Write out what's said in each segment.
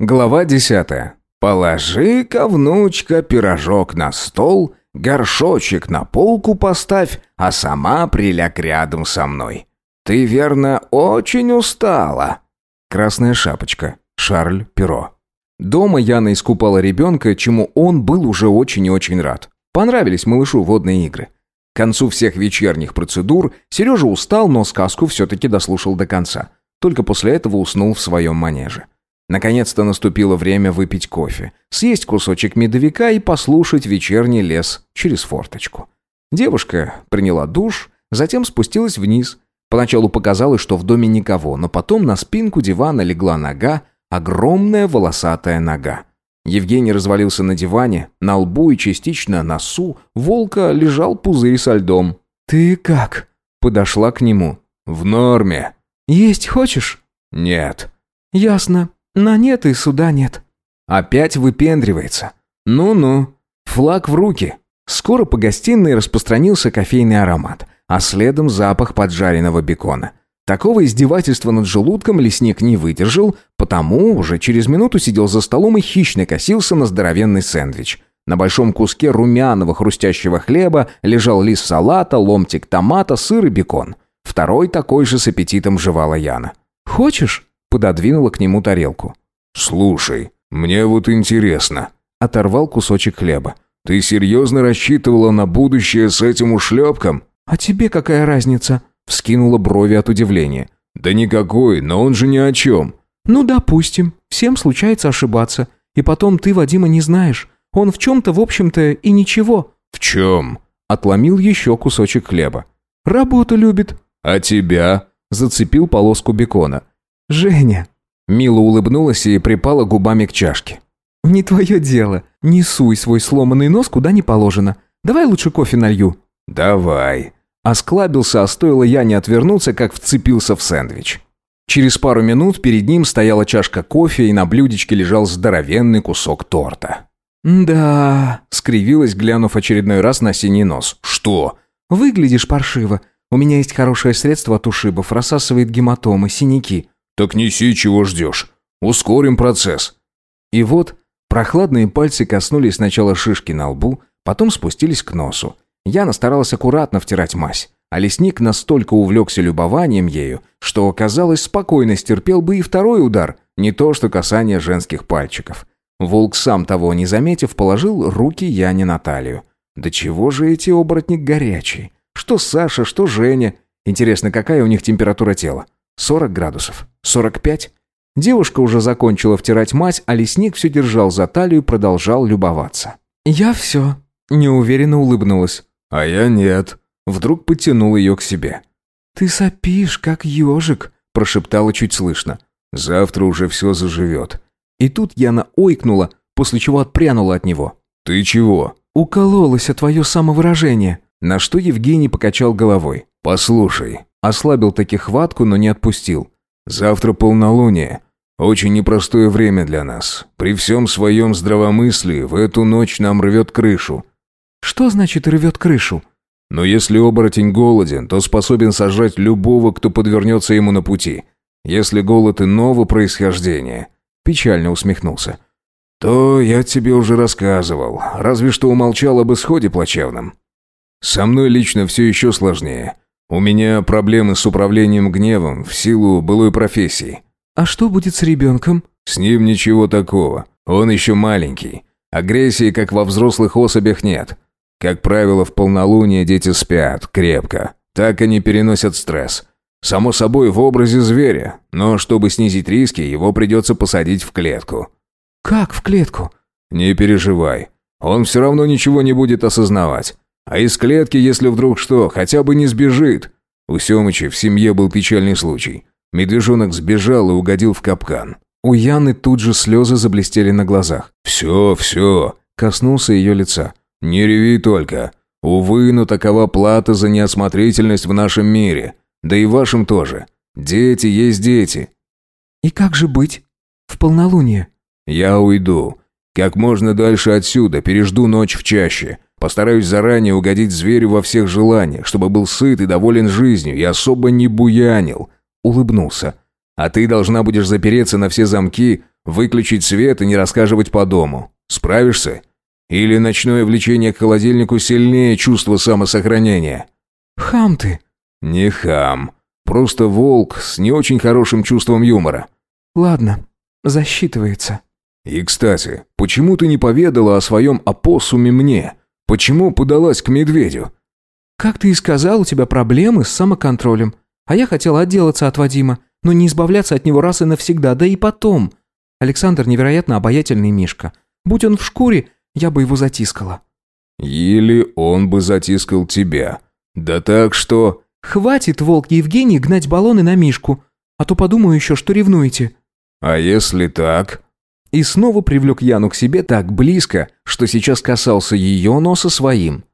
Глава десятая. «Положи-ка, внучка, пирожок на стол, горшочек на полку поставь, а сама приляг рядом со мной. Ты, верно, очень устала». Красная шапочка. Шарль Перо. Дома Яна искупала ребенка, чему он был уже очень и очень рад. Понравились малышу водные игры. К концу всех вечерних процедур Сережа устал, но сказку все-таки дослушал до конца. Только после этого уснул в своем манеже. Наконец-то наступило время выпить кофе, съесть кусочек медовика и послушать вечерний лес через форточку. Девушка приняла душ, затем спустилась вниз. Поначалу показалось, что в доме никого, но потом на спинку дивана легла нога, огромная волосатая нога. Евгений развалился на диване, на лбу и частично носу волка лежал пузырь со льдом. «Ты как?» Подошла к нему. «В норме». «Есть хочешь?» «Нет». «Ясно. На нет и суда нет». Опять выпендривается. Ну-ну. Флаг в руки. Скоро по гостиной распространился кофейный аромат, а следом запах поджаренного бекона. Такого издевательства над желудком лесник не выдержал, потому уже через минуту сидел за столом и хищно косился на здоровенный сэндвич. На большом куске румяного хрустящего хлеба лежал лист салата, ломтик томата, сыр и бекон. Второй такой же с аппетитом жевала Яна. «Хочешь?» Пододвинула к нему тарелку. «Слушай, мне вот интересно». Оторвал кусочек хлеба. «Ты серьезно рассчитывала на будущее с этим ушлепком?» «А тебе какая разница?» Вскинула брови от удивления. «Да никакой, но он же ни о чем». «Ну, допустим. Всем случается ошибаться. И потом ты Вадима не знаешь. Он в чем-то, в общем-то, и ничего». «В чем?» Отломил еще кусочек хлеба. «Работу любит». «А тебя?» Зацепил полоску бекона. «Женя». Мила улыбнулась и припала губами к чашке. «Не твое дело. Не суй свой сломанный нос куда не положено. Давай лучше кофе налью». «Давай». Осклабился, а стоило я не отвернуться, как вцепился в сэндвич. Через пару минут перед ним стояла чашка кофе, и на блюдечке лежал здоровенный кусок торта. «Да...» — скривилась, глянув очередной раз на синий нос. «Что?» «Выглядишь паршиво. У меня есть хорошее средство от ушибов, рассасывает гематомы, синяки». «Так неси, чего ждешь. Ускорим процесс». И вот прохладные пальцы коснулись сначала шишки на лбу, потом спустились к носу. Яна старалась аккуратно втирать мазь, а лесник настолько увлекся любованием ею, что, казалось, спокойно стерпел бы и второй удар, не то что касание женских пальчиков. Волк, сам того не заметив, положил руки Яне на талию. Да чего же эти оборотни горячие? Что Саша, что Женя. Интересно, какая у них температура тела? 40 градусов? 45? Девушка уже закончила втирать мазь, а лесник все держал за талию и продолжал любоваться. «Я все», — неуверенно улыбнулась. «А я нет». Вдруг потянул ее к себе. «Ты сопишь, как ежик», — прошептала чуть слышно. «Завтра уже все заживет». И тут Яна ойкнула, после чего отпрянула от него. «Ты чего?» «Укололась, а твое самовыражение». На что Евгений покачал головой. «Послушай». Ослабил таки хватку, но не отпустил. «Завтра полнолуние. Очень непростое время для нас. При всем своем здравомыслии в эту ночь нам рвет крышу». «Что значит рвет крышу?» «Но если оборотень голоден, то способен сожрать любого, кто подвернется ему на пути. Если голод иного происхождения...» Печально усмехнулся. «То я тебе уже рассказывал, разве что умолчал об исходе плачевном. Со мной лично все еще сложнее. У меня проблемы с управлением гневом в силу былой профессии». «А что будет с ребенком?» «С ним ничего такого. Он еще маленький. Агрессии, как во взрослых особях, нет. Как правило, в полнолуние дети спят крепко. Так они переносят стресс. Само собой, в образе зверя, но чтобы снизить риски, его придется посадить в клетку». «Как в клетку?» «Не переживай. Он все равно ничего не будет осознавать. А из клетки, если вдруг что, хотя бы не сбежит. У Семыча в семье был печальный случай. Медвежонок сбежал и угодил в капкан. У Яны тут же слезы заблестели на глазах. «Все, все», — коснулся ее лица. «Не реви только. Увы, но такова плата за неосмотрительность в нашем мире. Да и в вашем тоже. Дети есть дети». «И как же быть? В полнолуние?» «Я уйду. Как можно дальше отсюда, пережду ночь в чаще. Постараюсь заранее угодить зверю во всех желаниях, чтобы был сыт и доволен жизнью и особо не буянил». Улыбнулся. «А ты должна будешь запереться на все замки, выключить свет и не рассказывать по дому. Справишься? Или ночное влечение к холодильнику сильнее чувства самосохранения?» «Хам ты!» «Не хам. Просто волк с не очень хорошим чувством юмора». «Ладно, засчитывается». «И, кстати, почему ты не поведала о своем опоссуме мне? Почему подалась к медведю?» «Как ты и сказал, у тебя проблемы с самоконтролем. А я хотела отделаться от Вадима, но не избавляться от него раз и навсегда, да и потом. Александр невероятно обаятельный Мишка. Будь он в шкуре, я бы его затискала». «Или он бы затискал тебя. Да так что...» «Хватит, волк Евгений, гнать баллоны на Мишку, а то подумаю еще, что ревнуете». «А если так?» И снова привлек Яну к себе так близко, что сейчас касался ее носа своим.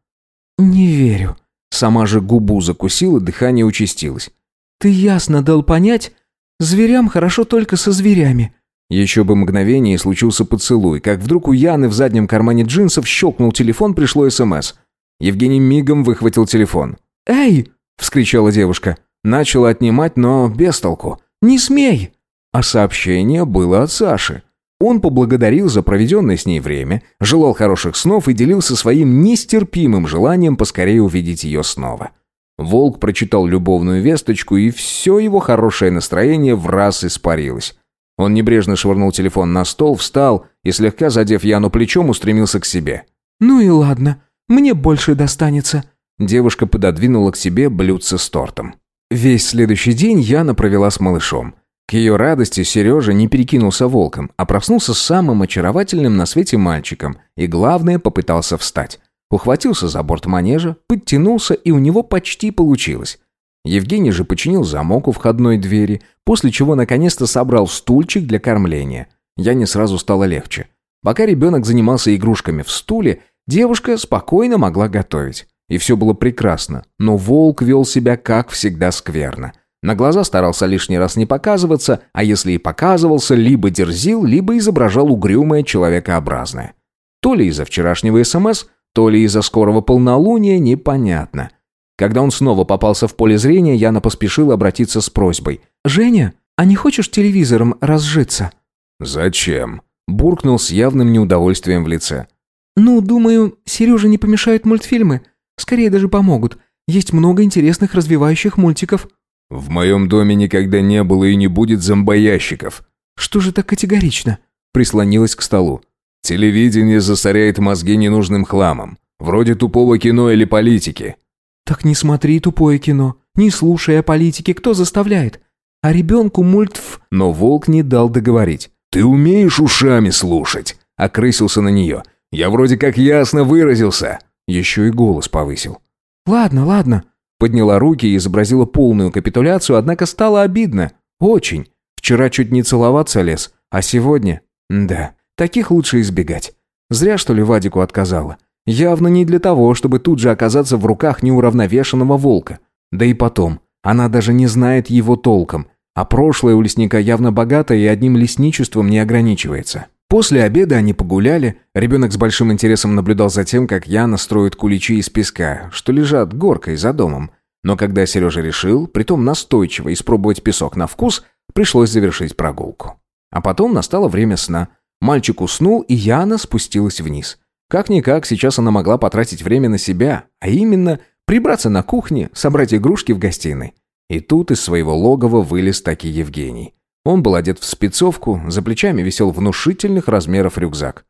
«Не верю». Сама же губу закусила, дыхание участилось. «Ты ясно дал понять, зверям хорошо только со зверями». Еще бы мгновение и случился поцелуй, как вдруг у Яны в заднем кармане джинсов щелкнул телефон, пришло СМС. Евгений мигом выхватил телефон. «Эй!» – вскричала девушка. Начала отнимать, но без толку. «Не смей!» А сообщение было от Саши. Он поблагодарил за проведенное с ней время, желал хороших снов и делился своим нестерпимым желанием поскорее увидеть ее снова. Волк прочитал любовную весточку, и все его хорошее настроение в раз испарилось. Он небрежно швырнул телефон на стол, встал и, слегка задев Яну плечом, устремился к себе. «Ну и ладно, мне больше достанется». Девушка пододвинула к себе блюдце с тортом. Весь следующий день Яна провела с малышом. К ее радости Сережа не перекинулся волком, а проснулся самым очаровательным на свете мальчиком и, главное, попытался встать. Ухватился за борт манежа, подтянулся, и у него почти получилось. Евгений же починил замок у входной двери, после чего наконец-то собрал стульчик для кормления. Я не сразу стало легче. Пока ребенок занимался игрушками в стуле, девушка спокойно могла готовить. И все было прекрасно, но волк вел себя, как всегда, скверно. На глаза старался лишний раз не показываться, а если и показывался, либо дерзил, либо изображал угрюмое человекообразное. То ли из-за вчерашнего СМС, то ли из-за скорого полнолуния, непонятно. Когда он снова попался в поле зрения, Яна поспешила обратиться с просьбой. «Женя, а не хочешь телевизором разжиться?» «Зачем?» – буркнул с явным неудовольствием в лице. «Ну, думаю, Сереже не помешают мультфильмы. Скорее даже помогут. Есть много интересных развивающих мультиков». «В моем доме никогда не было и не будет зомбоящиков». «Что же так категорично?» Прислонилась к столу. «Телевидение засоряет мозги ненужным хламом. Вроде тупого кино или политики. «Так не смотри тупое кино, не слушай о политике, кто заставляет? А ребенку мультф...» Но волк не дал договорить. «Ты умеешь ушами слушать?» Окрысился на нее. «Я вроде как ясно выразился». Еще и голос повысил. «Ладно, ладно». Подняла руки и изобразила полную капитуляцию, однако стало обидно. Очень. Вчера чуть не целоваться лез, а сегодня... Да, таких лучше избегать. Зря, что ли, Вадику отказала. Явно не для того, чтобы тут же оказаться в руках неуравновешенного волка. Да и потом, она даже не знает его толком, а прошлое у лесника явно богатое и одним лесничеством не ограничивается. После обеда они погуляли, ребенок с большим интересом наблюдал за тем, как Яна строит куличи из песка, что лежат горкой за домом. Но когда Сережа решил, притом настойчиво, испробовать песок на вкус, пришлось завершить прогулку. А потом настало время сна. Мальчик уснул, и Яна спустилась вниз. Как-никак, сейчас она могла потратить время на себя, а именно прибраться на кухне, собрать игрушки в гостиной. И тут из своего логова вылез таки Евгений. Он был одет в спецовку, за плечами висел внушительных размеров рюкзак.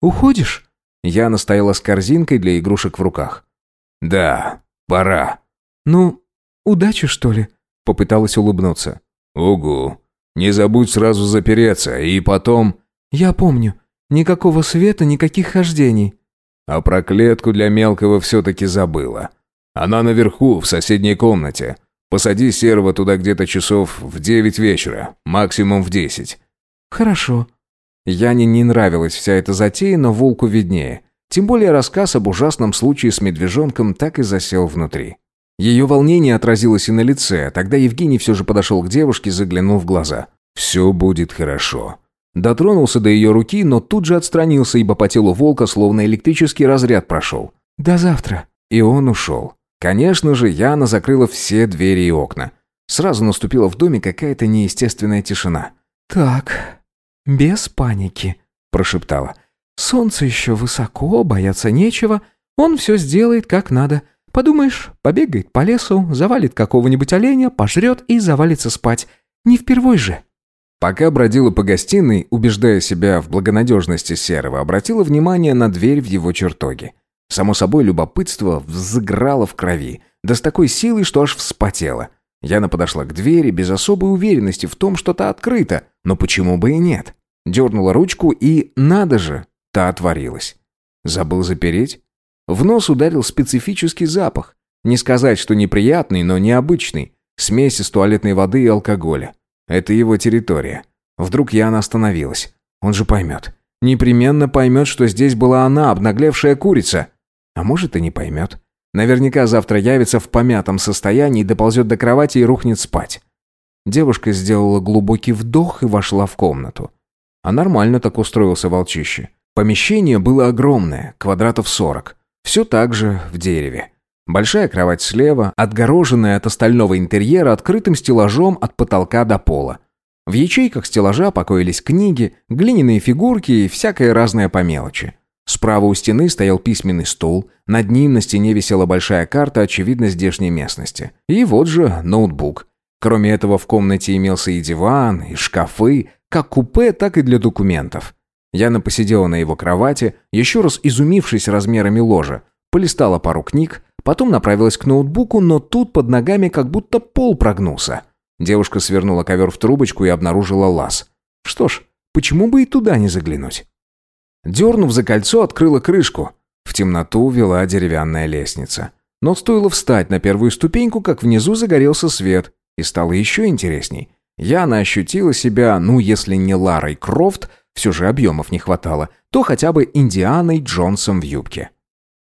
«Уходишь?» Я стояла с корзинкой для игрушек в руках. «Да, пора». «Ну, удачи, что ли?» Попыталась улыбнуться. «Угу. Не забудь сразу запереться, и потом...» «Я помню. Никакого света, никаких хождений. А про клетку для мелкого все-таки забыла. Она наверху, в соседней комнате. Посади серого туда где-то часов в девять вечера, максимум в десять. Хорошо. Яне не нравилась вся эта затея, но волку виднее. Тем более рассказ об ужасном случае с медвежонком так и засел внутри. Ее волнение отразилось и на лице, а тогда Евгений все же подошел к девушке, заглянул в глаза. «Все будет хорошо. Дотронулся до ее руки, но тут же отстранился, ибо по телу волка словно электрический разряд прошел. «До завтра». И он ушел. Конечно же, Яна закрыла все двери и окна. Сразу наступила в доме какая-то неестественная тишина. «Так, без паники», – прошептала. «Солнце еще высоко, бояться нечего. Он все сделает как надо. Подумаешь, побегает по лесу, завалит какого-нибудь оленя, пожрет и завалится спать. Не впервой же». Пока бродила по гостиной, убеждая себя в благонадежности Серого, обратила внимание на дверь в его чертоге. Само собой, любопытство взыграло в крови, да с такой силой, что аж вспотела. Яна подошла к двери без особой уверенности в том, что та открыта, но почему бы и нет? Дернула ручку и, надо же, та отворилась. Забыл запереть? В нос ударил специфический запах. Не сказать, что неприятный, но необычный. Смесь из туалетной воды и алкоголя. Это его территория. Вдруг Яна остановилась. Он же поймет. Непременно поймет, что здесь была она, обнаглевшая курица. А может и не поймет. Наверняка завтра явится в помятом состоянии, доползет до кровати и рухнет спать. Девушка сделала глубокий вдох и вошла в комнату. А нормально так устроился волчище. Помещение было огромное, квадратов сорок. Все так же в дереве. Большая кровать слева, отгороженная от остального интерьера открытым стеллажом от потолка до пола. В ячейках стеллажа покоились книги, глиняные фигурки и всякое разное по мелочи. Справа у стены стоял письменный стол, над ним на стене висела большая карта, очевидно, здешней местности. И вот же ноутбук. Кроме этого, в комнате имелся и диван, и шкафы, как купе, так и для документов. Яна посидела на его кровати, еще раз изумившись размерами ложа, полистала пару книг, потом направилась к ноутбуку, но тут под ногами как будто пол прогнулся. Девушка свернула ковер в трубочку и обнаружила лаз. Что ж, почему бы и туда не заглянуть? Дернув за кольцо, открыла крышку. В темноту вела деревянная лестница. Но стоило встать на первую ступеньку, как внизу загорелся свет, и стало еще интересней. Яна ощутила себя, ну, если не Ларой Крофт, все же объемов не хватало, то хотя бы Индианой Джонсом в юбке.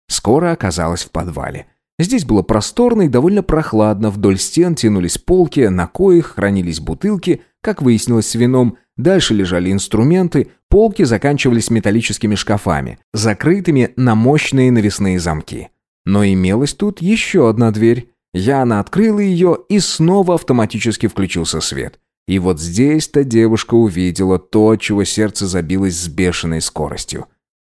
Скоро оказалась в подвале. Здесь было просторно и довольно прохладно, вдоль стен тянулись полки, на коих хранились бутылки, как выяснилось с вином, дальше лежали инструменты, полки заканчивались металлическими шкафами, закрытыми на мощные навесные замки. Но имелась тут еще одна дверь. Яна открыла ее, и снова автоматически включился свет. И вот здесь-то девушка увидела то, чего сердце забилось с бешеной скоростью.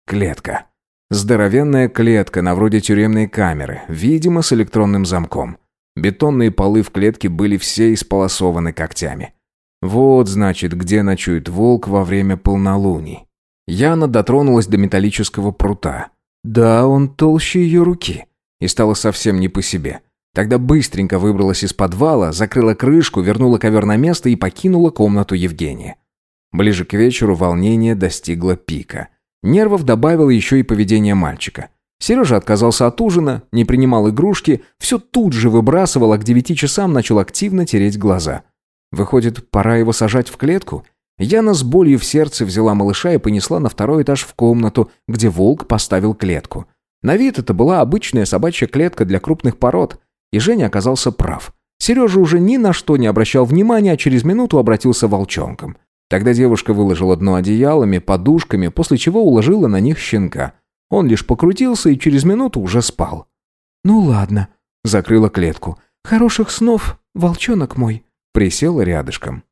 Клетка. Здоровенная клетка на вроде тюремной камеры, видимо, с электронным замком. Бетонные полы в клетке были все исполосованы когтями. Вот, значит, где ночует волк во время полнолуний. Яна дотронулась до металлического прута. Да, он толще ее руки. И стало совсем не по себе. Тогда быстренько выбралась из подвала, закрыла крышку, вернула ковер на место и покинула комнату Евгения. Ближе к вечеру волнение достигло пика – Нервов добавило еще и поведение мальчика. Сережа отказался от ужина, не принимал игрушки, все тут же выбрасывал, а к девяти часам начал активно тереть глаза. Выходит, пора его сажать в клетку? Яна с болью в сердце взяла малыша и понесла на второй этаж в комнату, где волк поставил клетку. На вид это была обычная собачья клетка для крупных пород. И Женя оказался прав. Сережа уже ни на что не обращал внимания, а через минуту обратился волчонком. Тогда девушка выложила дно одеялами, подушками, после чего уложила на них щенка. Он лишь покрутился и через минуту уже спал. «Ну ладно», — закрыла клетку. «Хороших снов, волчонок мой», — присела рядышком.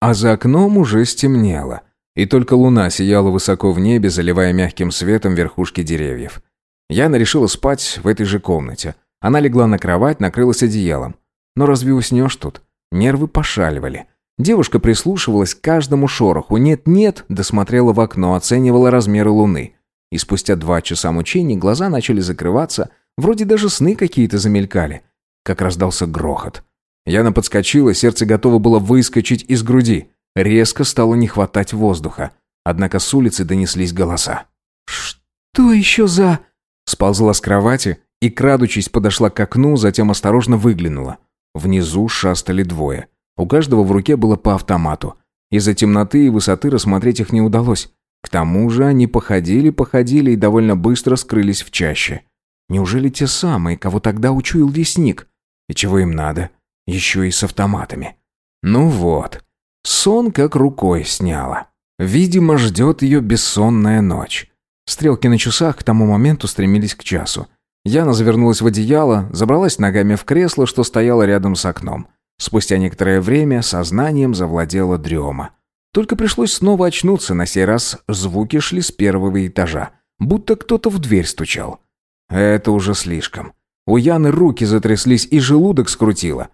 А за окном уже стемнело, и только луна сияла высоко в небе, заливая мягким светом верхушки деревьев. Яна решила спать в этой же комнате. Она легла на кровать, накрылась одеялом. Но разве уснешь тут? Нервы пошаливали. Девушка прислушивалась к каждому шороху. Нет-нет, досмотрела в окно, оценивала размеры луны. И спустя два часа мучений глаза начали закрываться, вроде даже сны какие-то замелькали. Как раздался грохот. Яна подскочила, сердце готово было выскочить из груди. Резко стало не хватать воздуха. Однако с улицы донеслись голоса. «Что еще за...» Сползла с кровати и, крадучись, подошла к окну, затем осторожно выглянула. Внизу шастали двое. У каждого в руке было по автомату. Из-за темноты и высоты рассмотреть их не удалось. К тому же они походили-походили и довольно быстро скрылись в чаще. Неужели те самые, кого тогда учуял лесник? И чего им надо? Еще и с автоматами. Ну вот. Сон как рукой сняла. Видимо, ждет ее бессонная ночь. Стрелки на часах к тому моменту стремились к часу. Яна завернулась в одеяло, забралась ногами в кресло, что стояло рядом с окном. Спустя некоторое время сознанием завладела дрема. Только пришлось снова очнуться, на сей раз звуки шли с первого этажа, будто кто-то в дверь стучал. Это уже слишком. У Яны руки затряслись и желудок скрутило.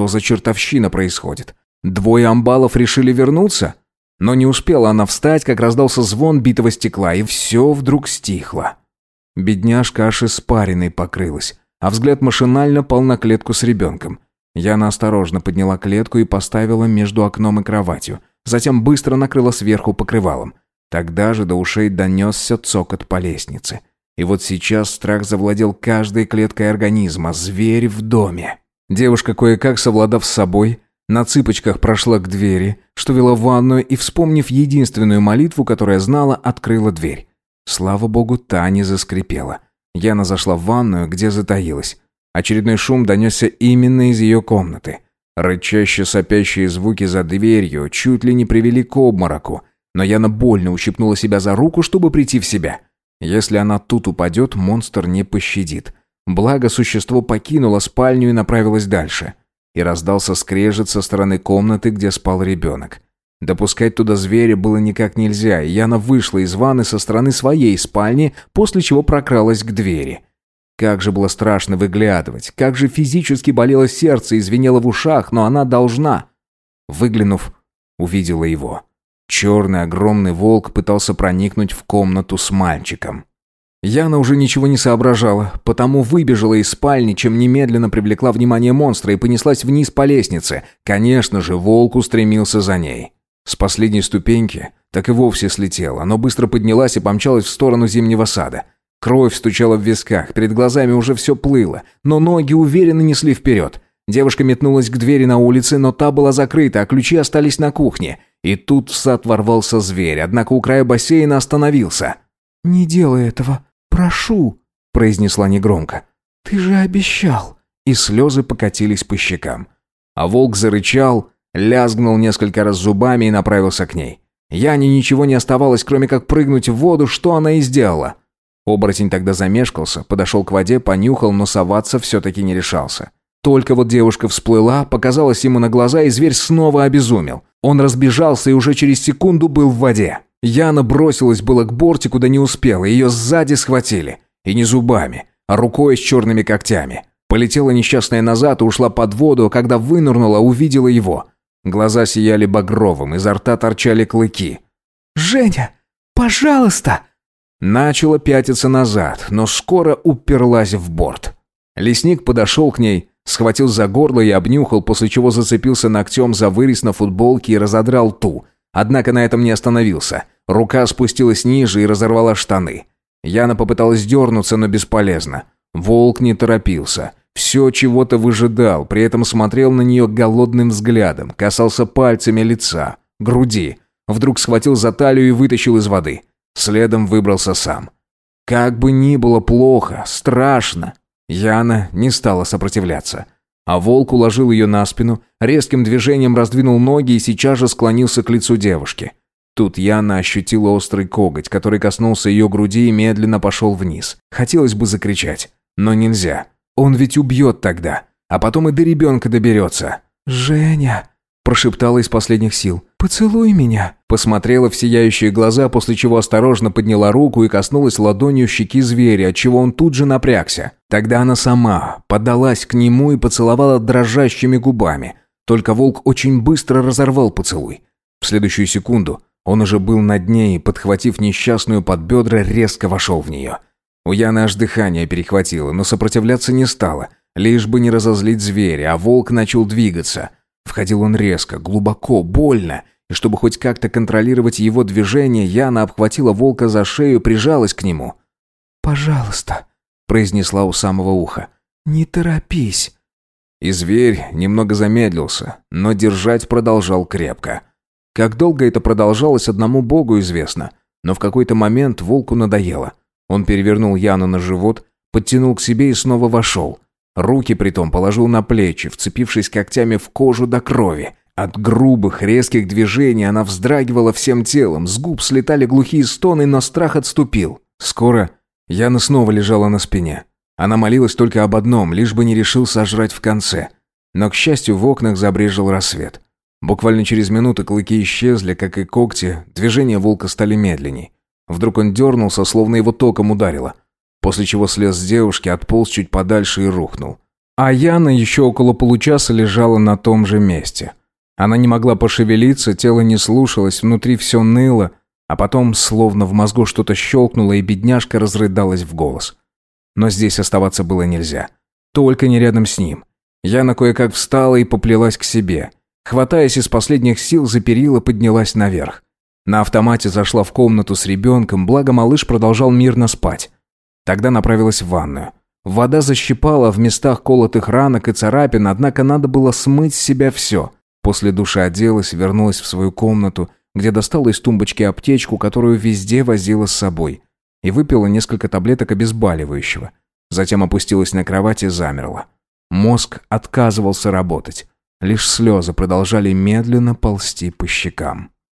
Что за чертовщина происходит? Двое амбалов решили вернуться? Но не успела она встать, как раздался звон битого стекла, и все вдруг стихло. Бедняжка аж испариной покрылась, а взгляд машинально пал на клетку с ребенком. Яна осторожно подняла клетку и поставила между окном и кроватью, затем быстро накрыла сверху покрывалом. Тогда же до ушей донесся цокот по лестнице. И вот сейчас страх завладел каждой клеткой организма, зверь в доме. Девушка, кое-как совладав с собой, на цыпочках прошла к двери, что вела в ванную, и, вспомнив единственную молитву, которую знала, открыла дверь. Слава богу, та не заскрипела. Яна зашла в ванную, где затаилась. Очередной шум донесся именно из ее комнаты. Рычаще сопящие звуки за дверью чуть ли не привели к обмороку, но Яна больно ущипнула себя за руку, чтобы прийти в себя. Если она тут упадет, монстр не пощадит. Благо, существо покинуло спальню и направилось дальше. И раздался скрежет со стороны комнаты, где спал ребенок. Допускать туда зверя было никак нельзя, и Яна вышла из ванны со стороны своей спальни, после чего прокралась к двери. Как же было страшно выглядывать, как же физически болело сердце и звенело в ушах, но она должна. Выглянув, увидела его. Черный огромный волк пытался проникнуть в комнату с мальчиком. Яна уже ничего не соображала, потому выбежала из спальни, чем немедленно привлекла внимание монстра и понеслась вниз по лестнице. Конечно же, волк устремился за ней. С последней ступеньки так и вовсе слетела, но быстро поднялась и помчалась в сторону зимнего сада. Кровь стучала в висках, перед глазами уже все плыло, но ноги уверенно несли вперед. Девушка метнулась к двери на улице, но та была закрыта, а ключи остались на кухне – и тут в сад ворвался зверь, однако у края бассейна остановился. «Не делай этого, прошу», — произнесла негромко. «Ты же обещал». И слезы покатились по щекам. А волк зарычал, лязгнул несколько раз зубами и направился к ней. Яне ничего не оставалось, кроме как прыгнуть в воду, что она и сделала. Оборотень тогда замешкался, подошел к воде, понюхал, но соваться все-таки не решался. Только вот девушка всплыла, показалась ему на глаза, и зверь снова обезумел. Он разбежался и уже через секунду был в воде. Яна бросилась было к бортику, да не успела, ее сзади схватили. И не зубами, а рукой с черными когтями. Полетела несчастная назад и ушла под воду, а когда вынырнула, увидела его. Глаза сияли багровым, изо рта торчали клыки. «Женя, пожалуйста!» Начала пятиться назад, но скоро уперлась в борт. Лесник подошел к ней, Схватил за горло и обнюхал, после чего зацепился ногтем за вырез на футболке и разодрал ту. Однако на этом не остановился. Рука спустилась ниже и разорвала штаны. Яна попыталась дернуться, но бесполезно. Волк не торопился. Все чего-то выжидал, при этом смотрел на нее голодным взглядом, касался пальцами лица, груди. Вдруг схватил за талию и вытащил из воды. Следом выбрался сам. Как бы ни было плохо, страшно, Яна не стала сопротивляться. А волк уложил ее на спину, резким движением раздвинул ноги и сейчас же склонился к лицу девушки. Тут Яна ощутила острый коготь, который коснулся ее груди и медленно пошел вниз. Хотелось бы закричать, но нельзя. Он ведь убьет тогда, а потом и до ребенка доберется. «Женя!» Прошептала из последних сил. «Поцелуй меня!» Посмотрела в сияющие глаза, после чего осторожно подняла руку и коснулась ладонью щеки зверя, отчего он тут же напрягся. Тогда она сама подалась к нему и поцеловала дрожащими губами. Только волк очень быстро разорвал поцелуй. В следующую секунду он уже был над ней и, подхватив несчастную под бедра, резко вошел в нее. У Яны аж дыхание перехватило, но сопротивляться не стало, лишь бы не разозлить зверя, а волк начал двигаться – Входил он резко, глубоко, больно, и чтобы хоть как-то контролировать его движение, Яна обхватила волка за шею и прижалась к нему. «Пожалуйста», — произнесла у самого уха, — «не торопись». И зверь немного замедлился, но держать продолжал крепко. Как долго это продолжалось, одному богу известно, но в какой-то момент волку надоело. Он перевернул Яну на живот, подтянул к себе и снова вошел. Руки притом положил на плечи, вцепившись когтями в кожу до крови. От грубых, резких движений она вздрагивала всем телом, с губ слетали глухие стоны, но страх отступил. Скоро Яна снова лежала на спине. Она молилась только об одном, лишь бы не решил сожрать в конце. Но, к счастью, в окнах забрежил рассвет. Буквально через минуту клыки исчезли, как и когти, движения волка стали медленней. Вдруг он дернулся, словно его током ударило. После чего слез с девушки, отполз чуть подальше и рухнул. А Яна еще около получаса лежала на том же месте. Она не могла пошевелиться, тело не слушалось, внутри все ныло, а потом, словно в мозгу что-то щелкнуло, и бедняжка разрыдалась в голос. Но здесь оставаться было нельзя. Только не рядом с ним. Яна кое-как встала и поплелась к себе. Хватаясь из последних сил за перила, поднялась наверх. На автомате зашла в комнату с ребенком, благо малыш продолжал мирно спать. Тогда направилась в ванную. Вода защипала в местах колотых ранок и царапин, однако надо было смыть с себя все – После душа оделась, вернулась в свою комнату, где достала из тумбочки аптечку, которую везде возила с собой, и выпила несколько таблеток обезболивающего. Затем опустилась на кровать и замерла. Мозг отказывался работать. Лишь слезы продолжали медленно ползти по щекам.